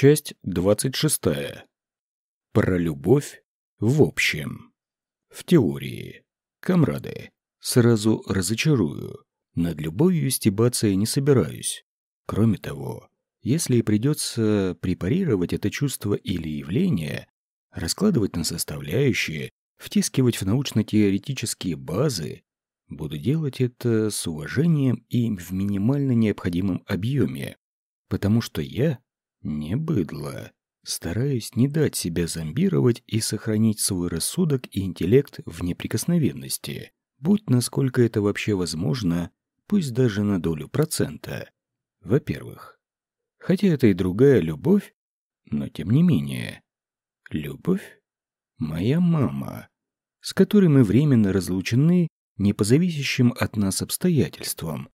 Часть 26. Про любовь в общем. В теории. Камрады, сразу разочарую. Над любовью стебаться я не собираюсь. Кроме того, если и придется препарировать это чувство или явление, раскладывать на составляющие, втискивать в научно-теоретические базы, буду делать это с уважением и в минимально необходимом объеме, потому что я не быдло. Стараюсь не дать себя зомбировать и сохранить свой рассудок и интеллект в неприкосновенности, будь насколько это вообще возможно, пусть даже на долю процента. Во-первых, хотя это и другая любовь, но тем не менее. Любовь — моя мама, с которой мы временно разлучены не по зависящим от нас обстоятельствам,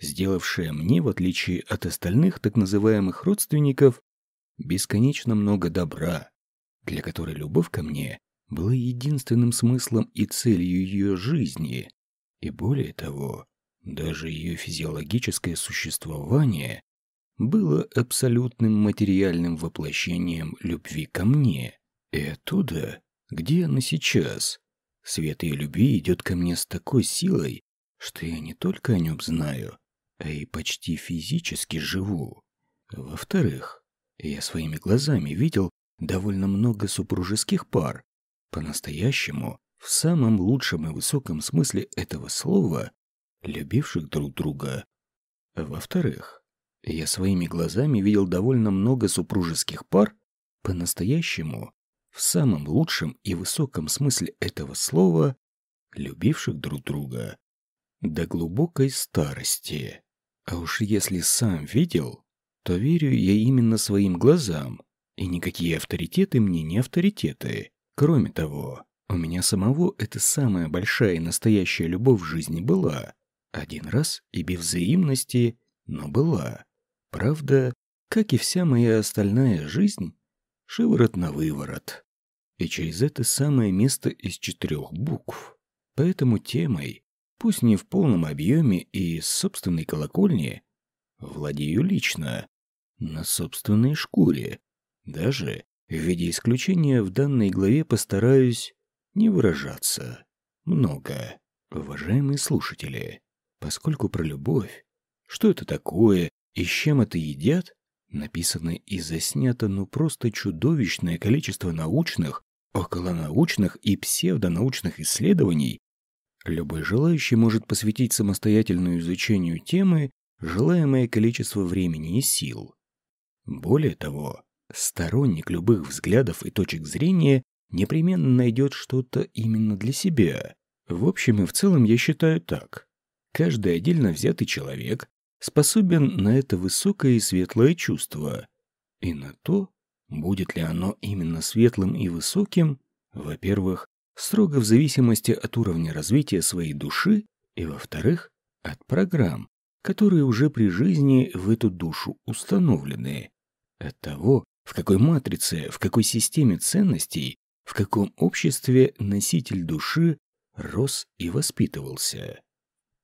сделавшая мне, в отличие от остальных так называемых родственников, бесконечно много добра, для которой любовь ко мне была единственным смыслом и целью ее жизни, и более того, даже ее физиологическое существование было абсолютным материальным воплощением любви ко мне. И оттуда, где она сейчас, свет ее любви идет ко мне с такой силой, что я не только о нем знаю, а и почти физически живу. Во-вторых, я своими глазами видел довольно много супружеских пар, по-настоящему, в самом лучшем и высоком смысле этого слова, любивших друг друга. Во-вторых, я своими глазами видел довольно много супружеских пар, по-настоящему, в самом лучшем и высоком смысле этого слова, любивших друг друга до глубокой старости. А уж если сам видел, то верю я именно своим глазам, и никакие авторитеты мне не авторитеты. Кроме того, у меня самого эта самая большая и настоящая любовь в жизни была. Один раз и без взаимности, но была. Правда, как и вся моя остальная жизнь, шиворот на выворот. И через это самое место из четырех букв. Поэтому темой пусть не в полном объеме и с собственной колокольни, владею лично, на собственной шкуре. Даже в виде исключения в данной главе постараюсь не выражаться. Много. Уважаемые слушатели, поскольку про любовь, что это такое и с чем это едят, написано и заснято ну просто чудовищное количество научных, околонаучных и псевдонаучных исследований Любой желающий может посвятить самостоятельному изучению темы желаемое количество времени и сил. Более того, сторонник любых взглядов и точек зрения непременно найдет что-то именно для себя. В общем и в целом я считаю так. Каждый отдельно взятый человек способен на это высокое и светлое чувство. И на то, будет ли оно именно светлым и высоким, во-первых, строго в зависимости от уровня развития своей души и, во-вторых, от программ, которые уже при жизни в эту душу установлены, от того, в какой матрице, в какой системе ценностей, в каком обществе носитель души рос и воспитывался.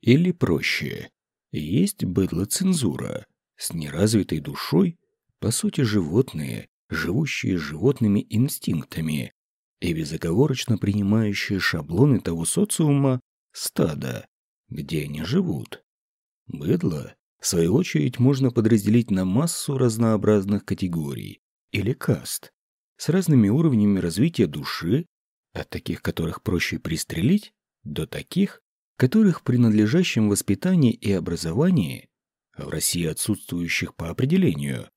Или проще, есть быдло-цензура с неразвитой душой, по сути животные, живущие животными инстинктами, и безоговорочно принимающие шаблоны того социума стада, где они живут. Быдло, в свою очередь, можно подразделить на массу разнообразных категорий или каст с разными уровнями развития души, от таких, которых проще пристрелить, до таких, которых при надлежащем воспитании и образовании, в России отсутствующих по определению,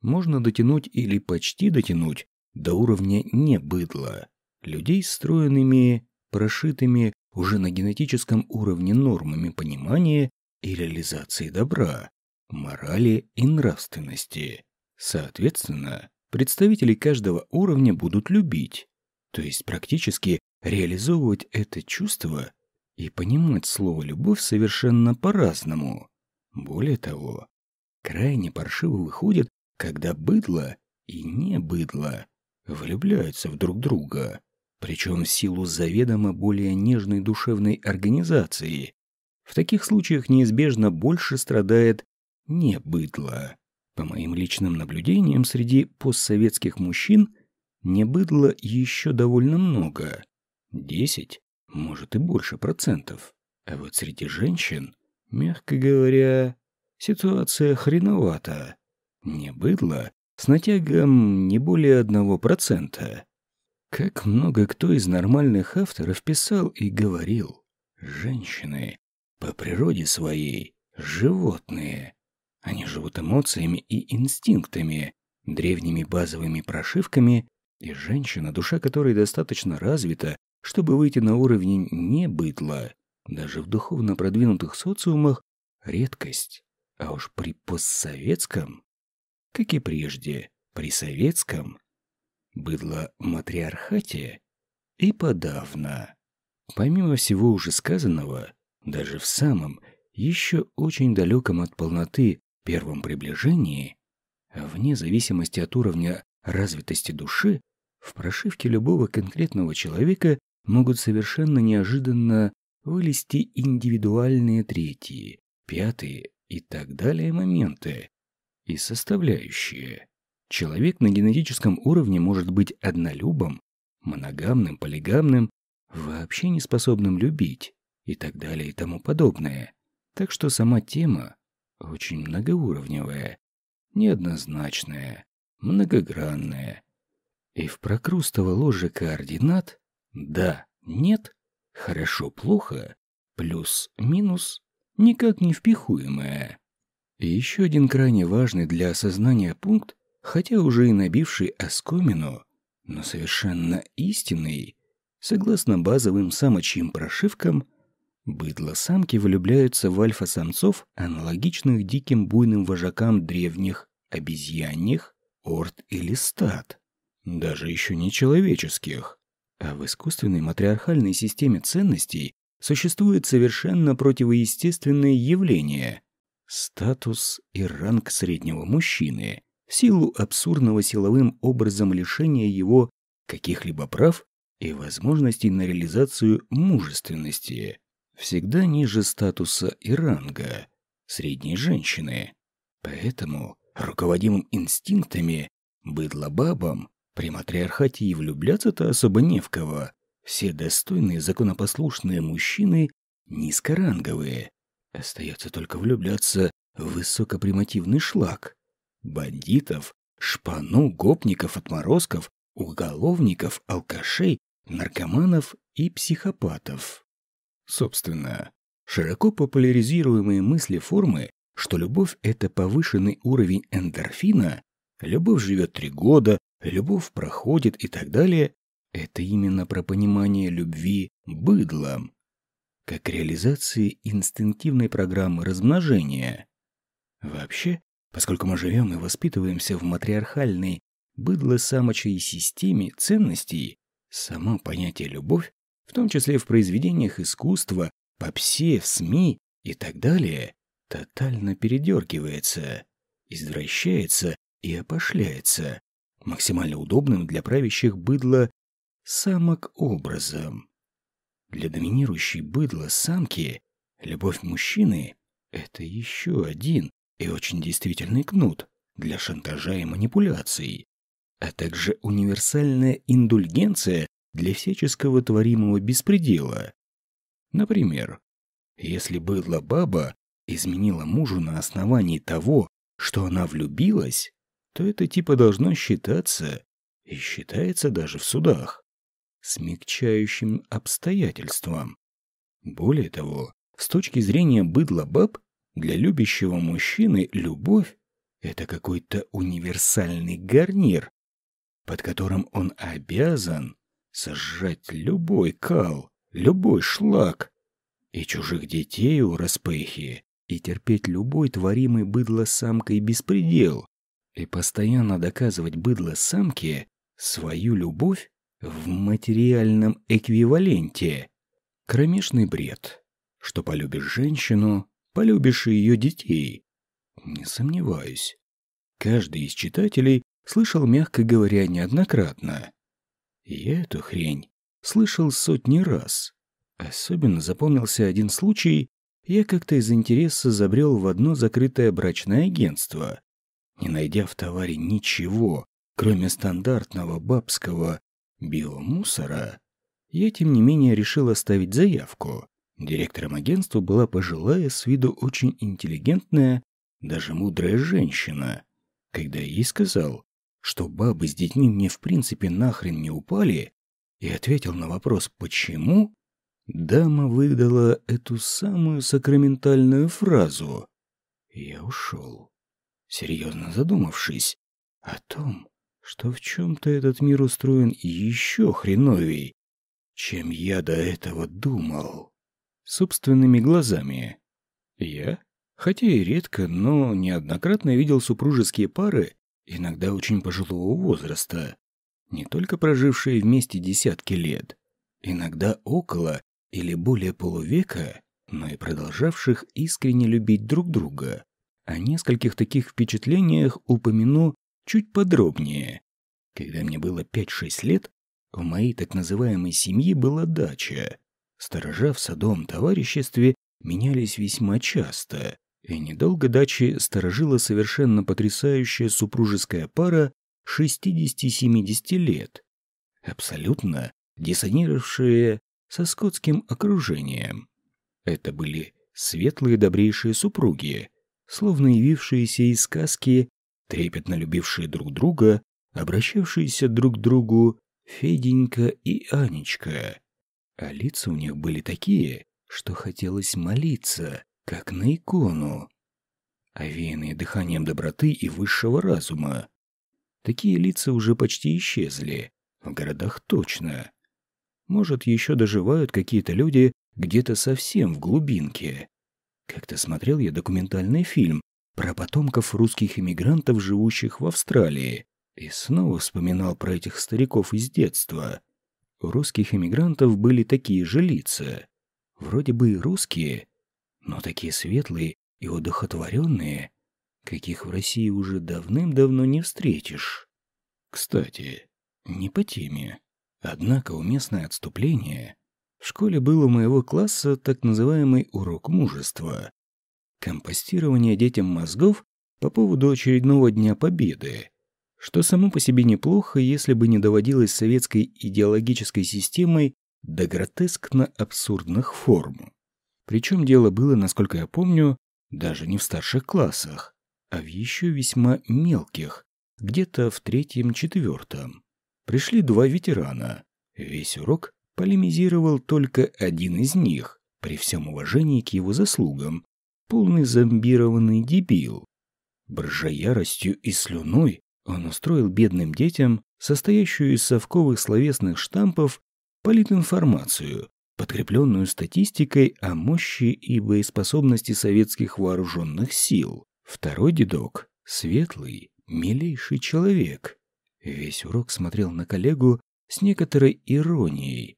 можно дотянуть или почти дотянуть до уровня не быдла, людей стройными, прошитыми уже на генетическом уровне нормами понимания и реализации добра, морали и нравственности. Соответственно, представители каждого уровня будут любить, то есть практически реализовывать это чувство и понимать слово «любовь» совершенно по-разному. Более того, крайне паршиво выходит, когда быдло и не быдло влюбляются в друг друга, причем в силу заведомо более нежной душевной организации. В таких случаях неизбежно больше страдает не быдло. По моим личным наблюдениям, среди постсоветских мужчин не быдло еще довольно много. Десять, может и больше процентов. А вот среди женщин, мягко говоря, ситуация хреновата. Не быдло с натягом не более одного процента. Как много кто из нормальных авторов писал и говорил. Женщины по природе своей животные. Они живут эмоциями и инстинктами, древними базовыми прошивками, и женщина, душа которой достаточно развита, чтобы выйти на уровень не бытла, даже в духовно продвинутых социумах, редкость. А уж при постсоветском, как и прежде, при советском, быдло матриархате и подавно. Помимо всего уже сказанного, даже в самом, еще очень далеком от полноты первом приближении, вне зависимости от уровня развитости души, в прошивке любого конкретного человека могут совершенно неожиданно вылезти индивидуальные третьи, пятые и так далее моменты и составляющие. Человек на генетическом уровне может быть однолюбом, моногамным, полигамным, вообще не способным любить и так далее и тому подобное. Так что сама тема очень многоуровневая, неоднозначная, многогранная. И в прокрустово ложе координат «да», «нет», «хорошо», «плохо», «плюс», «минус» никак не впихуемая. Еще один крайне важный для осознания пункт, хотя уже и набивший оскомину, но совершенно истинный, согласно базовым самочьим прошивкам – Быдло-самки влюбляются в альфа-самцов, аналогичных диким буйным вожакам древних обезьяньих, орд или стад, даже еще не человеческих. А в искусственной матриархальной системе ценностей существует совершенно противоестественное явление – статус и ранг среднего мужчины в силу абсурдного силовым образом лишения его каких-либо прав и возможностей на реализацию мужественности всегда ниже статуса и ранга средней женщины. Поэтому, руководимым инстинктами, быдло-бабам, при матриархате и влюбляться-то особо не в кого. Все достойные законопослушные мужчины низкоранговые. Остается только влюбляться в высокопримативный шлак. Бандитов, шпану, гопников, отморозков, уголовников, алкашей, наркоманов и психопатов. Собственно, широко популяризируемые мысли формы, что любовь – это повышенный уровень эндорфина, любовь живет три года, любовь проходит и так далее, это именно про понимание любви быдлом, как реализации инстинктивной программы размножения. Вообще, поскольку мы живем и воспитываемся в матриархальной быдло-самочей системе ценностей, само понятие «любовь» в том числе в произведениях искусства, попсе, в СМИ и так далее, тотально передергивается, извращается и опошляется максимально удобным для правящих быдла самок образом. Для доминирующей быдла самки любовь мужчины – это еще один и очень действительный кнут для шантажа и манипуляций, а также универсальная индульгенция для всяческого творимого беспредела. Например, если быдла баба изменила мужу на основании того, что она влюбилась, то это типа должно считаться, и считается даже в судах, смягчающим обстоятельством. Более того, с точки зрения быдла баб, для любящего мужчины любовь – это какой-то универсальный гарнир, под которым он обязан сожрать любой кал, любой шлак, и чужих детей у распыхи, и терпеть любой творимый быдло-самкой беспредел, и постоянно доказывать быдло-самке свою любовь в материальном эквиваленте. Кромешный бред, что полюбишь женщину, полюбишь и ее детей. Не сомневаюсь. Каждый из читателей слышал, мягко говоря, неоднократно. Я эту хрень слышал сотни раз. Особенно запомнился один случай. Я как-то из интереса забрел в одно закрытое брачное агентство. Не найдя в товаре ничего, кроме стандартного бабского биомусора, я, тем не менее, решил оставить заявку. Директором агентства была пожилая, с виду очень интеллигентная, даже мудрая женщина. Когда я ей сказал, что бабы с детьми мне в принципе нахрен не упали, и ответил на вопрос «почему?», дама выдала эту самую сакраментальную фразу. Я ушел, серьезно задумавшись о том, что в чем-то этот мир устроен еще хреновей, чем я до этого думал. Собственными глазами. Я, хотя и редко, но неоднократно видел супружеские пары, иногда очень пожилого возраста, не только прожившие вместе десятки лет, иногда около или более полувека, но и продолжавших искренне любить друг друга. О нескольких таких впечатлениях упомяну чуть подробнее. Когда мне было 5-6 лет, в моей так называемой семье была дача. Сторожа в садовом товариществе менялись весьма часто, и недолго дачи сторожила совершенно потрясающая супружеская пара 60-70 лет, абсолютно диссонировавшие со скотским окружением. Это были светлые добрейшие супруги, словно явившиеся из сказки, трепетно любившие друг друга, обращавшиеся друг к другу Феденька и Анечка. А лица у них были такие, что хотелось молиться, как на икону, овеянные дыханием доброты и высшего разума. Такие лица уже почти исчезли, в городах точно. Может, еще доживают какие-то люди где-то совсем в глубинке. Как-то смотрел я документальный фильм про потомков русских иммигрантов, живущих в Австралии, и снова вспоминал про этих стариков из детства. У русских иммигрантов были такие же лица. Вроде бы и русские, но такие светлые и удохотворенные, каких в России уже давным-давно не встретишь. Кстати, не по теме. Однако уместное отступление. В школе был у моего класса так называемый урок мужества. Компостирование детям мозгов по поводу очередного Дня Победы, что само по себе неплохо, если бы не доводилось советской идеологической системой до гротескно-абсурдных форм. Причем дело было, насколько я помню, даже не в старших классах, а в еще весьма мелких, где-то в третьем-четвертом. Пришли два ветерана. Весь урок полемизировал только один из них, при всем уважении к его заслугам, полный зомбированный дебил. Бржа яростью и слюной, он устроил бедным детям, состоящую из совковых словесных штампов, политинформацию, подкрепленную статистикой о мощи и боеспособности советских вооруженных сил. Второй дедок, светлый, милейший человек, весь урок смотрел на коллегу с некоторой иронией.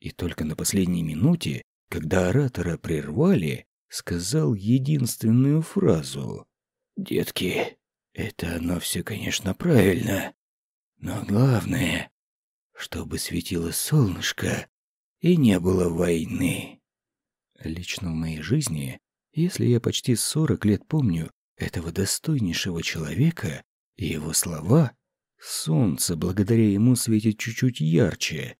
И только на последней минуте, когда оратора прервали, сказал единственную фразу. «Детки, это оно все, конечно, правильно, но главное, чтобы светило солнышко и не было войны. Лично в моей жизни, если я почти сорок лет помню этого достойнейшего человека и его слова, солнце благодаря ему светит чуть-чуть ярче.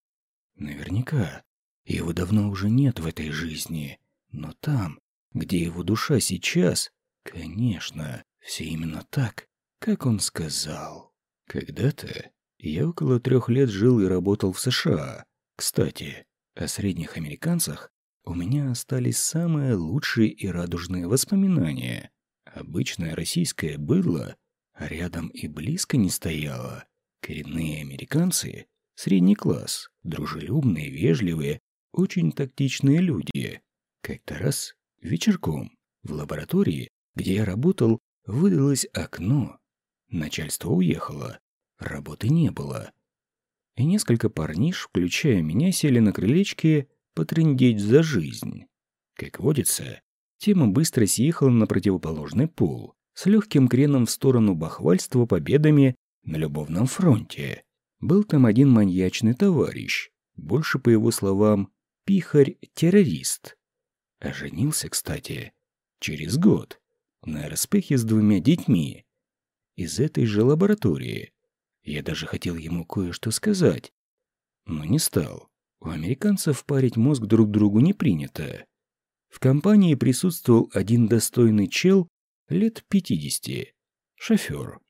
Наверняка его давно уже нет в этой жизни, но там, где его душа сейчас, конечно, все именно так, как он сказал. Когда-то я около трех лет жил и работал в США. Кстати, о средних американцах у меня остались самые лучшие и радужные воспоминания. Обычное российское быдло, а рядом и близко не стояло. Коренные американцы, средний класс, дружелюбные, вежливые, очень тактичные люди. Как-то раз, вечерком, в лаборатории, где я работал, выдалось окно. Начальство уехало, работы не было и несколько парниш, включая меня, сели на крылечке потрындеть за жизнь. Как водится, тема быстро съехала на противоположный пол, с легким креном в сторону бахвальства победами на любовном фронте. Был там один маньячный товарищ, больше, по его словам, пихарь-террорист. Оженился, кстати, через год, на распехе с двумя детьми. из этой же лаборатории. Я даже хотел ему кое-что сказать, но не стал. У американцев парить мозг друг другу не принято. В компании присутствовал один достойный чел лет пятидесяти, шофер.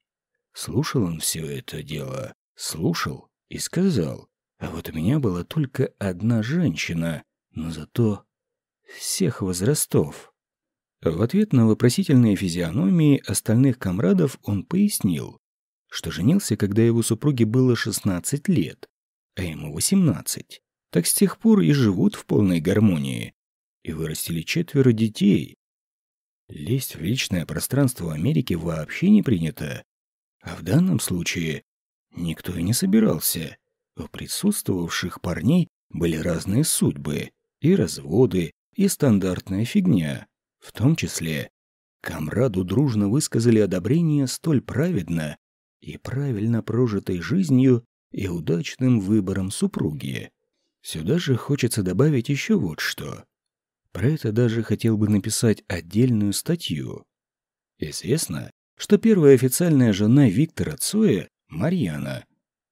Слушал он все это дело, слушал и сказал, а вот у меня была только одна женщина, но зато всех возрастов. В ответ на вопросительные физиономии остальных комрадов он пояснил, что женился, когда его супруге было 16 лет, а ему 18. Так с тех пор и живут в полной гармонии. И вырастили четверо детей. Лезть в личное пространство Америки вообще не принято. А в данном случае никто и не собирался. У присутствовавших парней были разные судьбы, и разводы, и стандартная фигня. В том числе, комраду дружно высказали одобрение столь праведно и правильно прожитой жизнью и удачным выбором супруги. Сюда же хочется добавить еще вот что. Про это даже хотел бы написать отдельную статью. Известно, что первая официальная жена Виктора Цоя, Марьяна,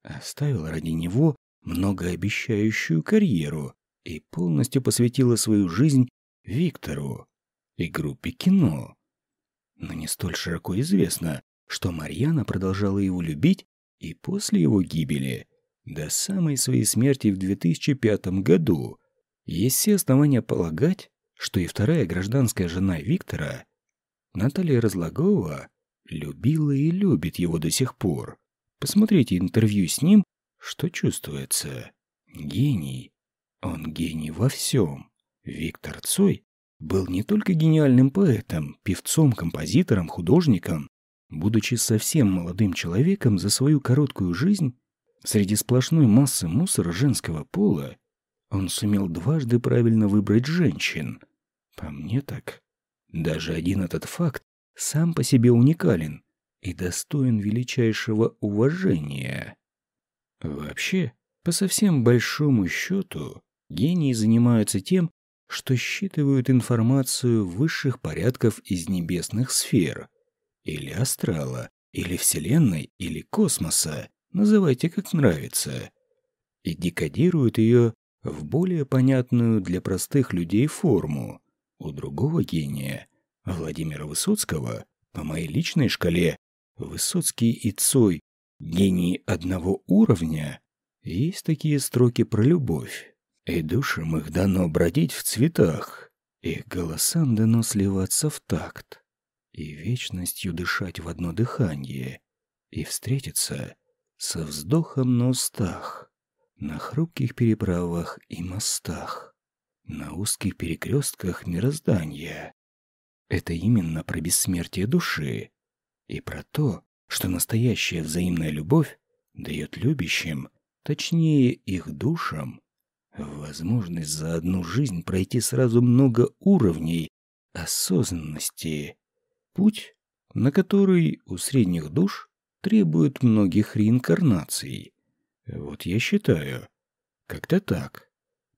оставила ради него многообещающую карьеру и полностью посвятила свою жизнь Виктору и группе кино. Но не столь широко известно, что Марьяна продолжала его любить и после его гибели, до самой своей смерти в 2005 году. Есть все основания полагать, что и вторая гражданская жена Виктора, Наталья Разлогова, любила и любит его до сих пор. Посмотрите интервью с ним, что чувствуется. Гений. Он гений во всем. Виктор Цой был не только гениальным поэтом, певцом, композитором, художником. Будучи совсем молодым человеком за свою короткую жизнь, среди сплошной массы мусора женского пола, он сумел дважды правильно выбрать женщин. По мне так. Даже один этот факт сам по себе уникален и достоин величайшего уважения. Вообще, по совсем большому счету, гении занимаются тем, что считывают информацию высших порядков из небесных сфер, или астрала, или Вселенной, или космоса, называйте как нравится, и декодируют ее в более понятную для простых людей форму. У другого гения, Владимира Высоцкого, по моей личной шкале, Высоцкий и Цой – гении одного уровня, есть такие строки про любовь. И душам их дано бродить в цветах, их голосам дано сливаться в такт, и вечностью дышать в одно дыхание, и встретиться со вздохом на устах, на хрупких переправах и мостах, на узких перекрестках мироздания. Это именно про бессмертие души и про то, что настоящая взаимная любовь дает любящим, точнее их душам, Возможность за одну жизнь пройти сразу много уровней осознанности. Путь, на который у средних душ требует многих реинкарнаций. Вот я считаю, как-то так.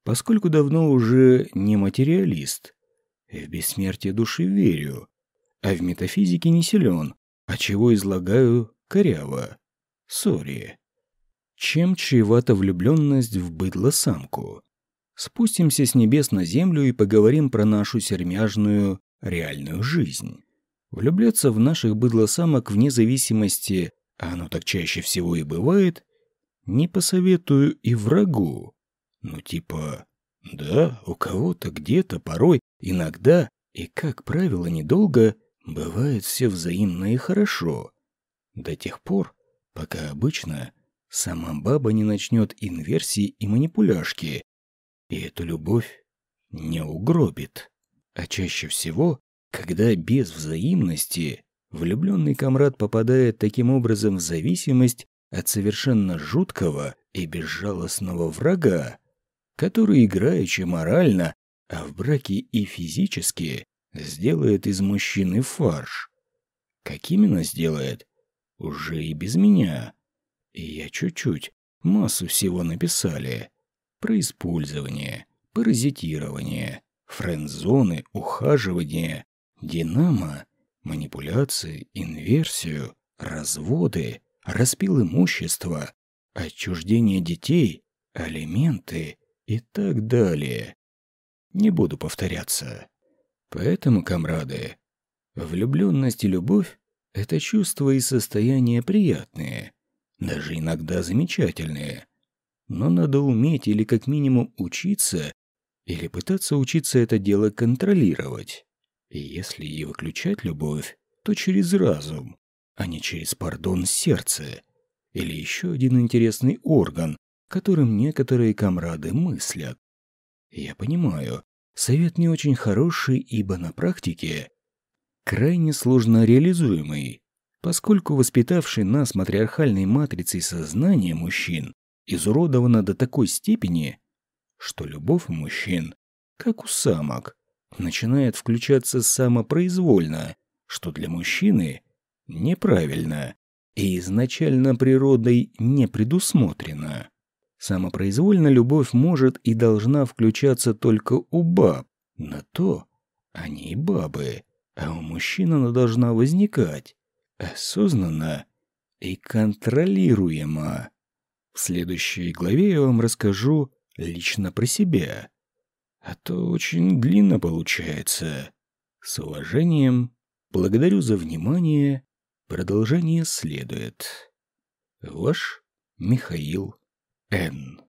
Поскольку давно уже не материалист, в бессмертие души верю, а в метафизике не силен, а чего излагаю коряво. Сори. Чем чревата влюбленность в быдло-самку? Спустимся с небес на землю и поговорим про нашу сермяжную реальную жизнь. Влюбляться в наших быдло-самок вне зависимости, а оно так чаще всего и бывает, не посоветую и врагу. Ну типа, да, у кого-то где-то порой, иногда и, как правило, недолго, бывает все взаимно и хорошо. До тех пор, пока обычно сама баба не начнет инверсии и манипуляшки, и эту любовь не угробит. А чаще всего, когда без взаимности влюбленный комрад попадает таким образом в зависимость от совершенно жуткого и безжалостного врага, который играючи морально, а в браке и физически сделает из мужчины фарш. Как именно сделает? Уже и без меня. Я чуть-чуть, массу всего написали. Про использование, паразитирование, френдзоны, ухаживание, динамо, манипуляции, инверсию, разводы, распил имущества, отчуждение детей, алименты и так далее. Не буду повторяться. Поэтому, комрады, влюбленность и любовь – это чувства и состояния приятные, даже иногда замечательные. Но надо уметь или как минимум учиться, или пытаться учиться это дело контролировать. И если и выключать любовь, то через разум, а не через, пардон, сердце. Или еще один интересный орган, которым некоторые комрады мыслят. Я понимаю, совет не очень хороший, ибо на практике крайне сложно реализуемый, поскольку воспитавший нас матриархальной матрицей сознание мужчин изуродовано до такой степени, что любовь мужчин, как у самок, начинает включаться самопроизвольно, что для мужчины неправильно и изначально природой не предусмотрено. Самопроизвольно любовь может и должна включаться только у баб. На то они и бабы, а у мужчин она должна возникать осознанно и контролируемо. В следующей главе я вам расскажу лично про себя. А то очень длинно получается. С уважением, благодарю за внимание. Продолжение следует. Ваш Михаил Н.